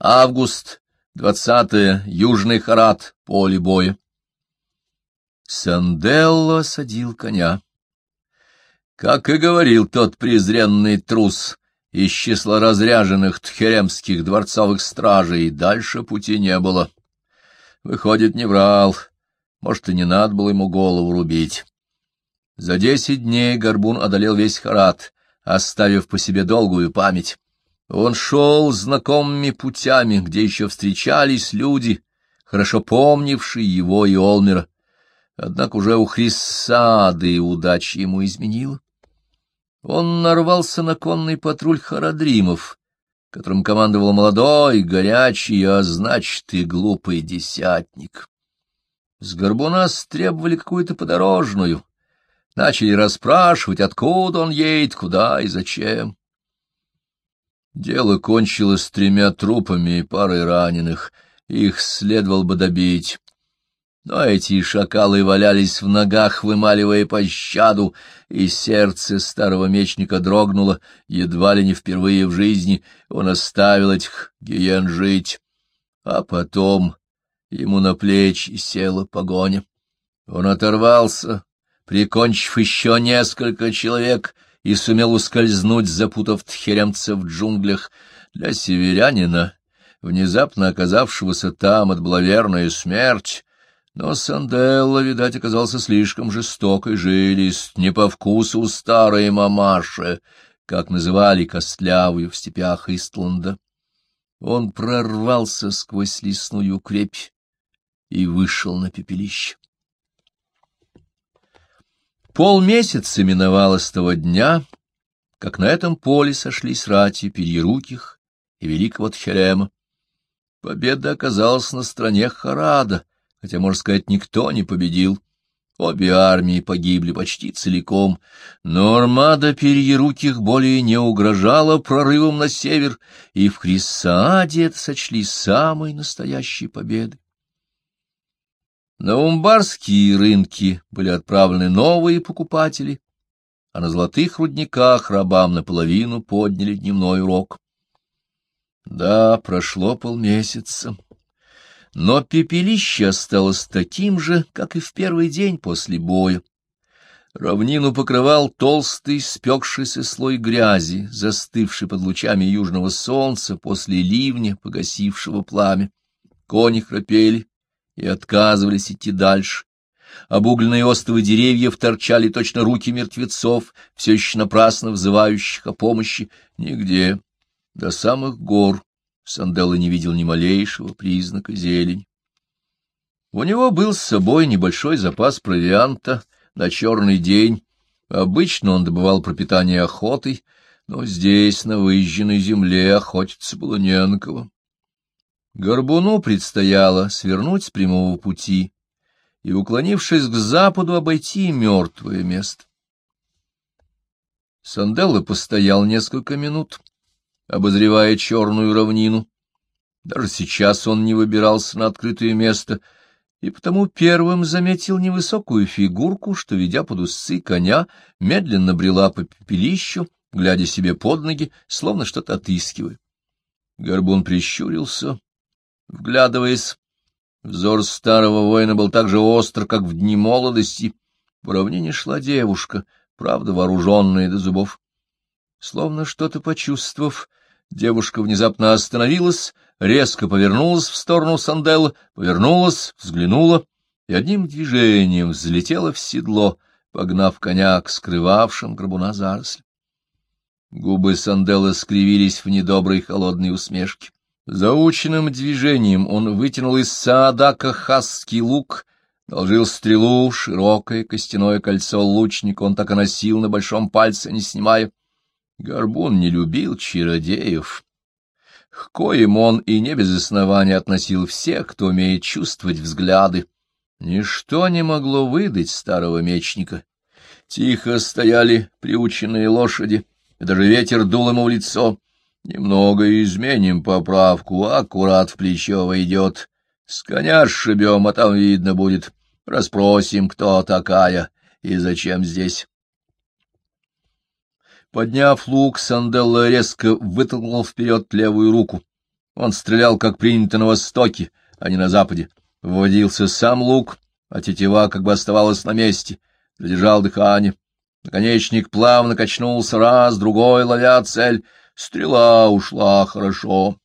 Август, двадцатое, Южный Харат, поле боя. Санделло садил коня. Как и говорил тот презренный трус из числа разряженных тхеремских дворцовых стражей, дальше пути не было. Выходит, не врал, может, и не надо было ему голову рубить. За десять дней Горбун одолел весь Харат, оставив по себе долгую память. Он шел знакомыми путями, где еще встречались люди, хорошо помнившие его и Олмера. Однако уже у Хриссады удача ему изменила. Он нарвался на конный патруль Харадримов, которым командовал молодой, горячий, а значит и глупый десятник. С горбуна стребовали какую-то подорожную, начали расспрашивать, откуда он едет, куда и зачем. Дело кончилось тремя трупами и парой раненых, их следовало бы добить. Но эти шакалы валялись в ногах, вымаливая пощаду, и сердце старого мечника дрогнуло, едва ли не впервые в жизни он оставил этих гиен жить. А потом ему на плечи села погоня. Он оторвался, прикончив еще несколько человек, и сумел ускользнуть, запутав тхеремца в джунглях. Для северянина, внезапно оказавшегося там, это была верная смерть, но Санделла, видать, оказался слишком жесток и жилист, не по вкусу старой мамаши, как называли костлявую в степях Истланда. Он прорвался сквозь лесную крепь и вышел на пепелище. Полмесяца миновало с того дня, как на этом поле сошлись рати Перьеруких и Великого Тхерема. Победа оказалась на стороне Харада — хотя, можно сказать, никто не победил. Обе армии погибли почти целиком, но армада Перьеруких более не угрожала прорывом на север, и в Хриссааде это сочли самой настоящей победой. На умбарские рынки были отправлены новые покупатели, а на золотых рудниках рабам наполовину подняли дневной урок. Да, прошло полмесяца. Но пепелище осталось таким же, как и в первый день после боя. Равнину покрывал толстый спекшийся слой грязи, застывший под лучами южного солнца после ливня, погасившего пламя. Кони храпели и отказывались идти дальше. Обугленные остовы деревьев торчали точно руки мертвецов, все еще напрасно взывающих о помощи. Нигде, до самых гор, Санделло не видел ни малейшего признака зелень. У него был с собой небольшой запас провианта на черный день. Обычно он добывал пропитание охотой, но здесь, на выезженной земле, охотиться было не на кого. Горбуну предстояло свернуть с прямого пути и, уклонившись к западу, обойти мертвое место. Санделло постоял несколько минут, обозревая черную равнину. Даже сейчас он не выбирался на открытое место, и потому первым заметил невысокую фигурку, что, ведя под усы коня, медленно брела по пепелищу, глядя себе под ноги, словно что-то отыскивая. Горбун прищурился, вглядываясь. Взор старого воина был так же остр, как в дни молодости. По равнине шла девушка, правда, вооруженная до зубов. Словно что-то почувствовав, Девушка внезапно остановилась, резко повернулась в сторону Санделла, повернулась, взглянула и одним движением взлетела в седло, погнав коня к скрывавшим гробуна заросли. Губы Санделла скривились в недоброй холодной усмешке. Заученным движением он вытянул из саадака хасский лук, доложил стрелу, широкое костяное кольцо лучника он так и носил на большом пальце, не снимая. Горбун не любил чародеев, к коим он и не без основания относил всех, кто умеет чувствовать взгляды. Ничто не могло выдать старого мечника. Тихо стояли приученные лошади, и даже ветер дул ему в лицо. Немного изменим поправку, аккурат в плечо войдет. С коня сшибем, а там видно будет. Расспросим, кто такая и зачем здесь. Подняв лук, Санделло резко вытолкнул вперед левую руку. Он стрелял, как принято на Востоке, а не на Западе. Вводился сам лук, а тетива как бы оставалась на месте. Задержал дыхание. Наконечник плавно качнулся раз, другой, ловя цель. Стрела ушла хорошо.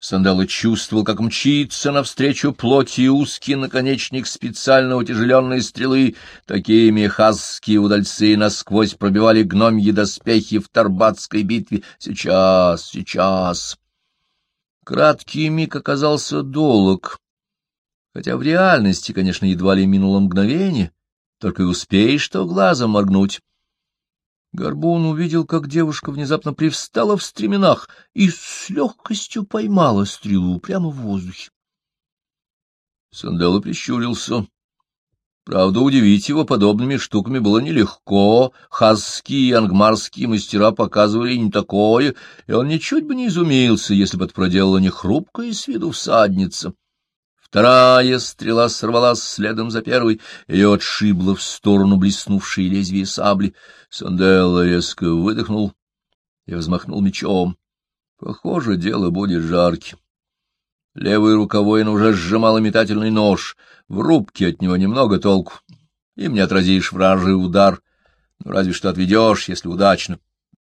Сандала чувствовал, как мчится навстречу плоти узкий наконечник специально утяжеленной стрелы. Такими хасские удальцы насквозь пробивали гномьи доспехи в Тарбатской битве. Сейчас, сейчас. Краткий миг оказался долг, хотя в реальности, конечно, едва ли минуло мгновение, только и успеешь что глазом моргнуть. Горбун увидел, как девушка внезапно привстала в стременах и с легкостью поймала стрелу прямо в воздухе. Санделла прищурился. Правда, удивить его подобными штуками было нелегко. Хазские и ангмарские мастера показывали не такое, и он ничуть бы не изумился, если бы это проделала не хрупкая с виду всадница. Вторая стрела сорвалась следом за первой, ее отшибло в сторону блеснувшей лезвие сабли. Санделло резко выдохнул и взмахнул мечом. Похоже, дело будет жарким. Левой рукой уже сжимал метательный нож. В рубке от него немного толку. Им не отразишь вражий удар. Ну, разве что отведешь, если удачно.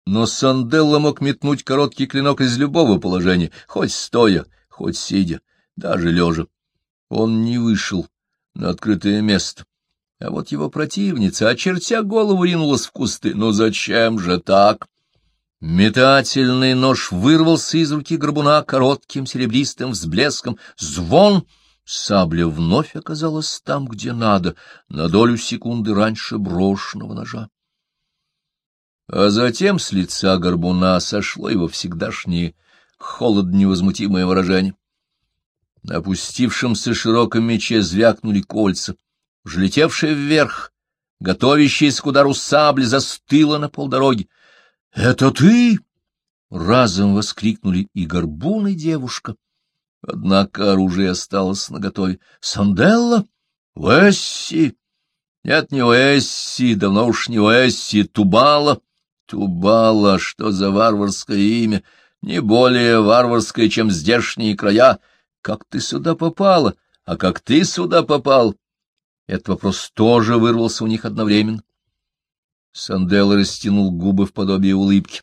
Но Санделло мог метнуть короткий клинок из любого положения, хоть стоя, хоть сидя, даже лежа. Он не вышел на открытое место. А вот его противница, очертя голову, ринулась в кусты. Но зачем же так? Метательный нож вырвался из руки горбуна коротким серебристым взблеском. Звон! Сабля вновь оказалась там, где надо, на долю секунды раньше брошенного ножа. А затем с лица горбуна сошло его всегдашнее холодно невозмутимое выражение. На опустившемся широком мече звякнули кольца. Уже вверх, готовящаяся к удару сабли, застыла на полдороги. — Это ты? — разом воскликнули и горбун, и девушка. Однако оружие осталось наготове. — Санделла? Уэсси? Нет, не Уэсси, давно уж не Уэсси, Тубала. Тубала, что за варварское имя? Не более варварское, чем здешние края. Как ты сюда попала? А как ты сюда попал? Этот вопрос тоже вырвался у них одновременно. Сандел растянул губы в подобие улыбки.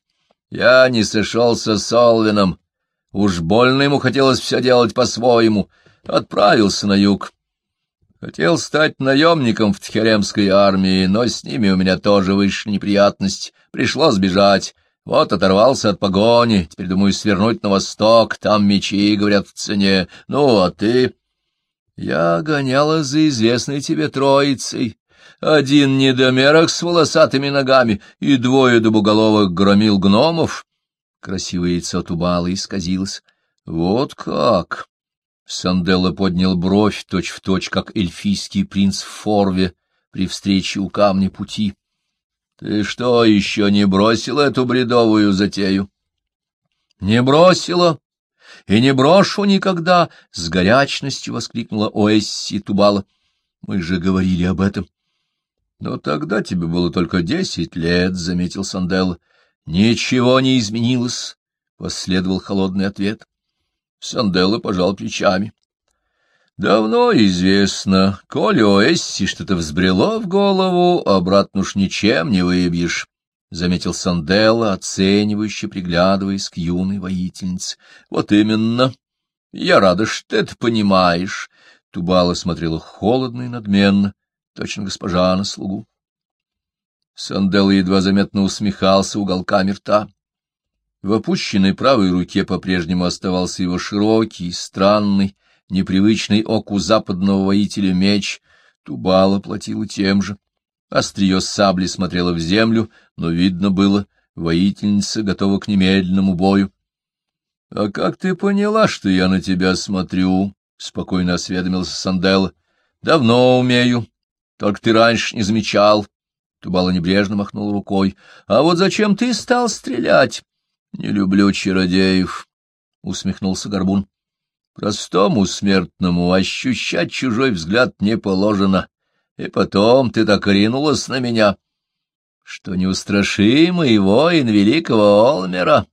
Я не сошелся с Олвином. Уж больно ему хотелось все делать по-своему. Отправился на юг. Хотел стать наемником в Тхеремской армии, но с ними у меня тоже вышли неприятности. Пришлось бежать. Вот оторвался от погони, теперь думаю свернуть на восток, там мечи, говорят, в цене. Ну, а ты? Я гоняла за известной тебе троицей. Один недомерок с волосатыми ногами и двое дубоголовых громил гномов. Красивое яйцо Тубала исказилось. Вот как! Санделло поднял бровь точь-в-точь, точь, как эльфийский принц в Форве при встрече у камня пути. — Ты что, еще не бросила эту бредовую затею? — Не бросила и не брошу никогда! — с горячностью воскликнула Оэсси Тубала. — Мы же говорили об этом. — Но тогда тебе было только десять лет, — заметил Санделла. — Ничего не изменилось, — последовал холодный ответ. Санделла пожал плечами. Давно известно, коли Оэсси что-то взбрело в голову, обратно уж ничем не выбьешь, — заметил Санделла, оценивающе приглядываясь к юной воительнице. — Вот именно. Я рада, что ты это понимаешь. Тубала смотрела холодно и надменно, точно госпожа на слугу. Санделла едва заметно усмехался уголками рта. В опущенной правой руке по-прежнему оставался его широкий, странный, непривычный оку западного воителя меч, Тубала платила тем же. Острие сабли смотрело в землю, но видно было, воительница готова к немедленному бою. — А как ты поняла, что я на тебя смотрю? — спокойно осведомился Санделла. — Давно умею. Только ты раньше не замечал. Тубала небрежно махнул рукой. — А вот зачем ты стал стрелять? — Не люблю чародеев, — усмехнулся Горбун. Простому смертному ощущать чужой взгляд не положено. И потом ты так ринулась на меня, что неустрашимый воин великого Олмера.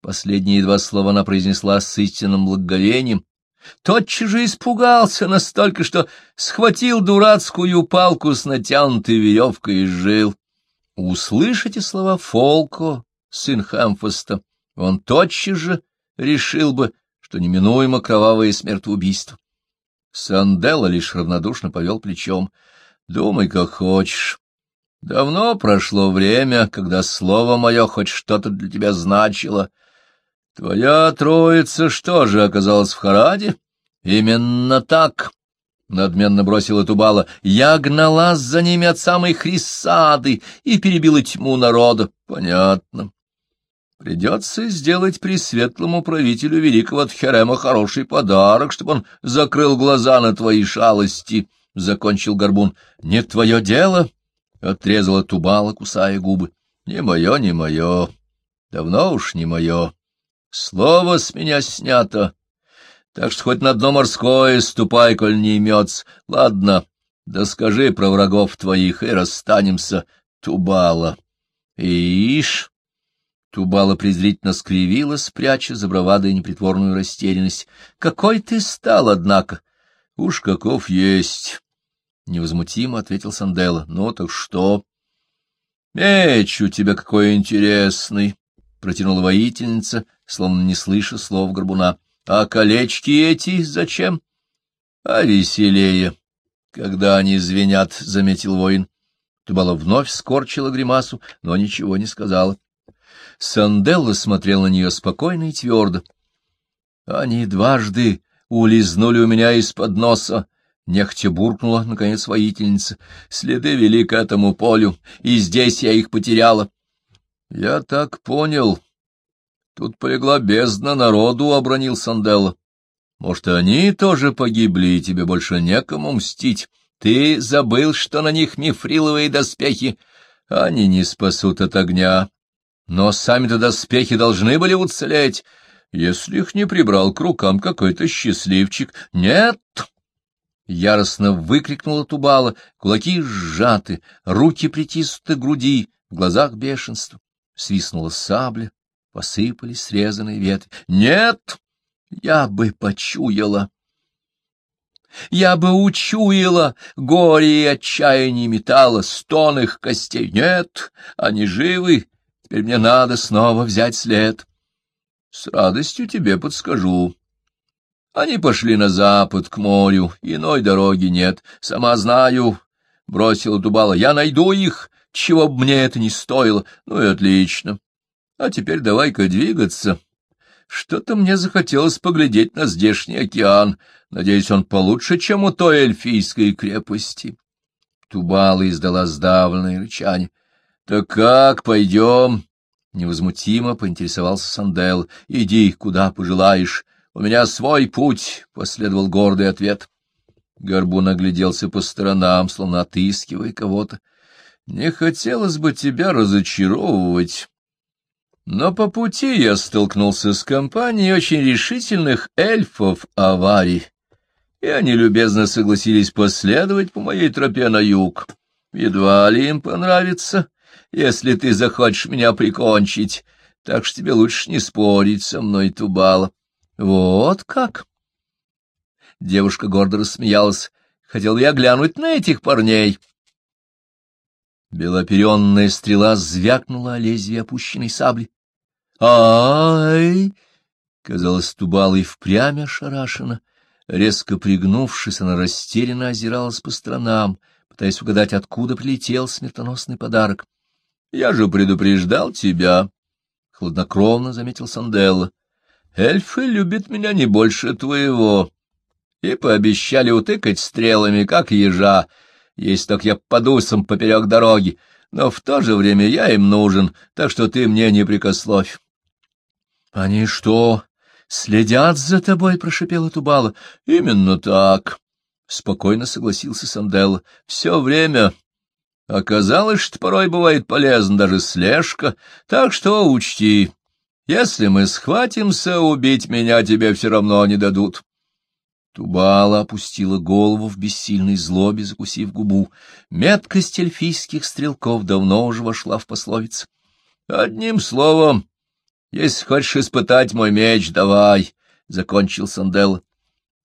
Последние два слова она произнесла с истинным благоговением. Тотчас же испугался настолько, что схватил дурацкую палку с натянутой веревкой и жил. Услышите слова Фолко, сын Хамфаста, он тотчас же решил бы, что неминуемо кровавое смертоубийство. Санделла лишь равнодушно повел плечом. — Думай, как хочешь. Давно прошло время, когда слово мое хоть что-то для тебя значило. Твоя троица что же оказалась в Хараде? — Именно так, — надменно бросила Тубала. — Я гналась за ними от самой Хрисады и перебила тьму народа. — Понятно. Придется сделать пресветлому правителю великого Тхерема хороший подарок, чтобы он закрыл глаза на твои шалости, — закончил Горбун. — Не твое дело, — отрезала Тубала, кусая губы. — Не мое, не мое. Давно уж не мое. Слово с меня снято. Так что хоть на дно морское ступай, коль не имется. Ладно, да скажи про врагов твоих, и расстанемся, Тубала. Ишь! Тубала презрительно скривилась, пряча за бравадой непритворную растерянность. — Какой ты стал, однако! — Уж каков есть! — невозмутимо ответил Сандела. — Ну так что? — Меч у тебя какой интересный! — протянула воительница, словно не слыша слов горбуна. — А колечки эти зачем? — А веселее, когда они звенят, — заметил воин. Тубала вновь скорчила гримасу, но ничего не сказала. — Санделла смотрел на нее спокойно и твердо. — Они дважды улизнули у меня из-под носа, — нехотя буркнула, наконец, воительница. — Следы вели к этому полю, и здесь я их потеряла. — Я так понял. Тут полегла бездна народу, — обронил Санделла. — Может, они тоже погибли, и тебе больше некому мстить? Ты забыл, что на них мифриловые доспехи. Они не спасут от огня, но сами-то доспехи должны были уцелеть, если их не прибрал к рукам какой-то счастливчик. Нет! Яростно выкрикнула Тубала, кулаки сжаты, руки притиснуты к груди, в глазах бешенство. Свистнула сабля, посыпались срезанные ветви. Нет! Я бы почуяла! Я бы учуяла горе и отчаяние металла, стон их костей. Нет, они живы, Теперь мне надо снова взять след. С радостью тебе подскажу. Они пошли на запад, к морю, иной дороги нет. Сама знаю, — бросила Дубала, — я найду их, чего бы мне это ни стоило. Ну и отлично. А теперь давай-ка двигаться. Что-то мне захотелось поглядеть на здешний океан. Надеюсь, он получше, чем у той эльфийской крепости. Тубала издала сдавленное рычание. — Так как, пойдем? — невозмутимо поинтересовался Сандел. — Иди, куда пожелаешь. У меня свой путь, — последовал гордый ответ. Горбун огляделся по сторонам, словно отыскивая кого-то. — Не хотелось бы тебя разочаровывать. Но по пути я столкнулся с компанией очень решительных эльфов аварий, и они любезно согласились последовать по моей тропе на юг. Едва ли им понравится, если ты захочешь меня прикончить, так что тебе лучше не спорить со мной, Тубала. Вот как? Девушка гордо рассмеялась. Хотел я глянуть на этих парней. Белоперенная стрела звякнула о лезвие опущенной сабли. «Ай!» — казалось, Тубала и впрямь ошарашена. Резко пригнувшись, она растерянно озиралась по сторонам, пытаясь угадать, откуда прилетел смертоносный подарок. — Я же предупреждал тебя, — хладнокровно заметил Санделла. — Эльфы любят меня не больше твоего. И пообещали утыкать стрелами, как ежа, если только я под усом поперек дороги. Но в то же время я им нужен, так что ты мне не прикословь. — Они что, следят за тобой? — прошипела Тубала. — Именно так, — спокойно согласился Санделла. — Все время Оказалось, что порой бывает полезна даже слежка, так что учти, если мы схватимся, убить меня тебе все равно не дадут. Тубала опустила голову в бессильной злобе, закусив губу. Меткость эльфийских стрелков давно уже вошла в пословиц. Одним словом, Если хочешь испытать мой меч, давай, — закончил Сандел.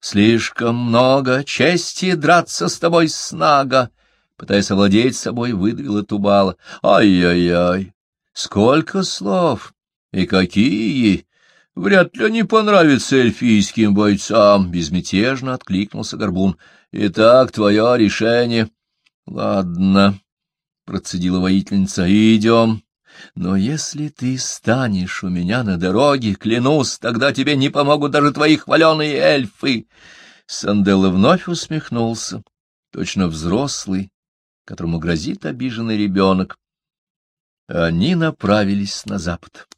Слишком много чести драться с тобой снага, — пытаясь овладеть собой, выдавила Тубала. Ай-яй-яй, сколько слов! И какие! Вряд ли они понравятся эльфийским бойцам, — безмятежно откликнулся Горбун. — Итак, твое решение. — Ладно, — процедила воительница, — идем. Но если ты станешь у меня на дороге, клянусь, тогда тебе не помогут даже твои хваленые эльфы. Санделла вновь усмехнулся, точно взрослый, которому грозит обиженный ребенок. Они направились на запад.